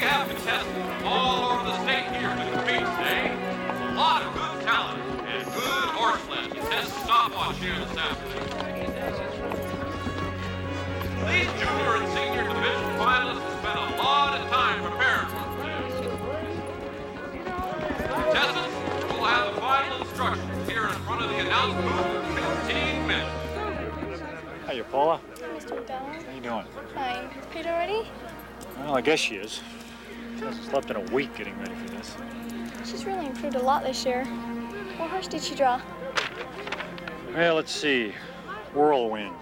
contestants all over the state here to compete today. Eh? A lot of good talent and good horse flesh to test the stopwatch here this afternoon. These junior and senior division finalists have spent a lot of time preparing for today. Contestants will have the final instructions here in front of the announce booth in 15 minutes. Hiya, Paula. Hi Mr. McDonald. How you doing? Fine. Is Paige already? Well, I guess she is. She hasn't slept in a week getting ready for this. She's really improved a lot this year. What horse did she draw? Well, let's see. Whirlwind.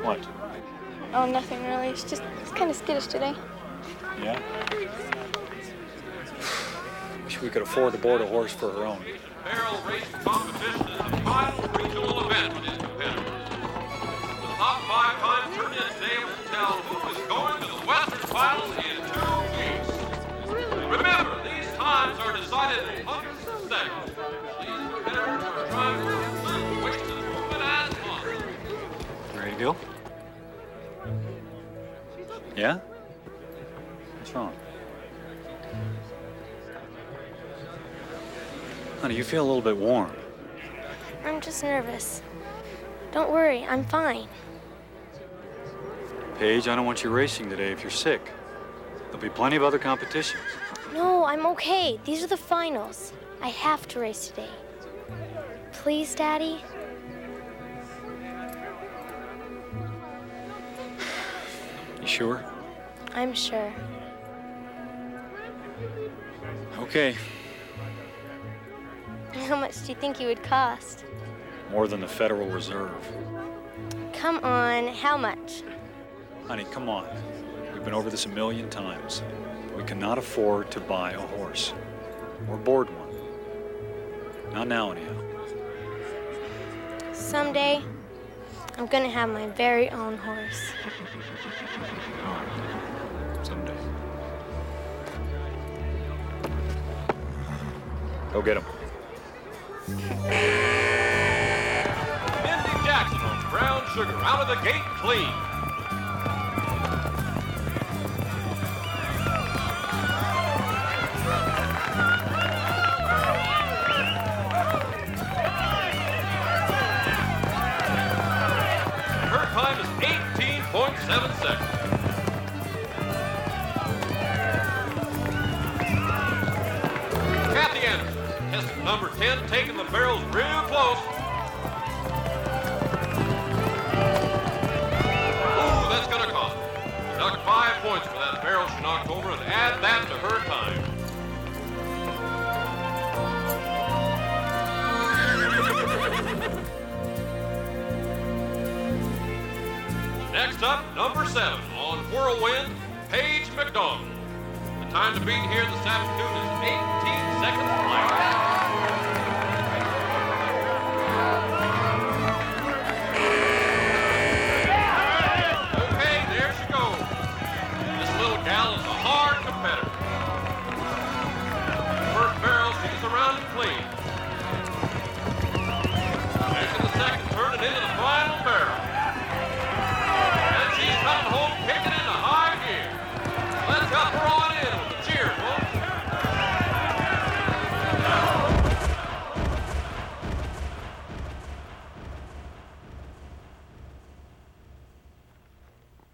What? Oh, nothing really. It's just it's kind of skittish today. Yeah? Wish we could afford to board a horse for her own. Barrel race competition is the final regional event decided in hundredths of seconds. These competitors are trying to improve movement as possible. Ready to go? Yeah? What's wrong? Honey, you feel a little bit warm. I'm just nervous. Don't worry, I'm fine. Paige, I don't want you racing today if you're sick. There'll be plenty of other competitions. No, I'm okay. These are the finals. I have to race today. Please, Daddy? You sure? I'm sure. Okay. How much do you think it would cost? More than the Federal Reserve. Come on, how much? Honey, come on. We've been over this a million times. We cannot afford to buy a horse or board one. Not now, anyhow. Someday, I'm gonna have my very own horse. Someday. Go get him. Mindy Jackson on brown sugar out of the gate clean. Test 10, taking the barrels real close. Ooh, that's gonna cost. Deduct five points for that barrel she knocked over and add that to her time. Next up, number seven on Whirlwind, Paige McDonald. The time to beat here this afternoon is 18 seconds flat. better.